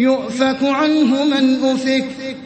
يُؤْفَكُ عَنْهُ مَنْ أُفِكَ.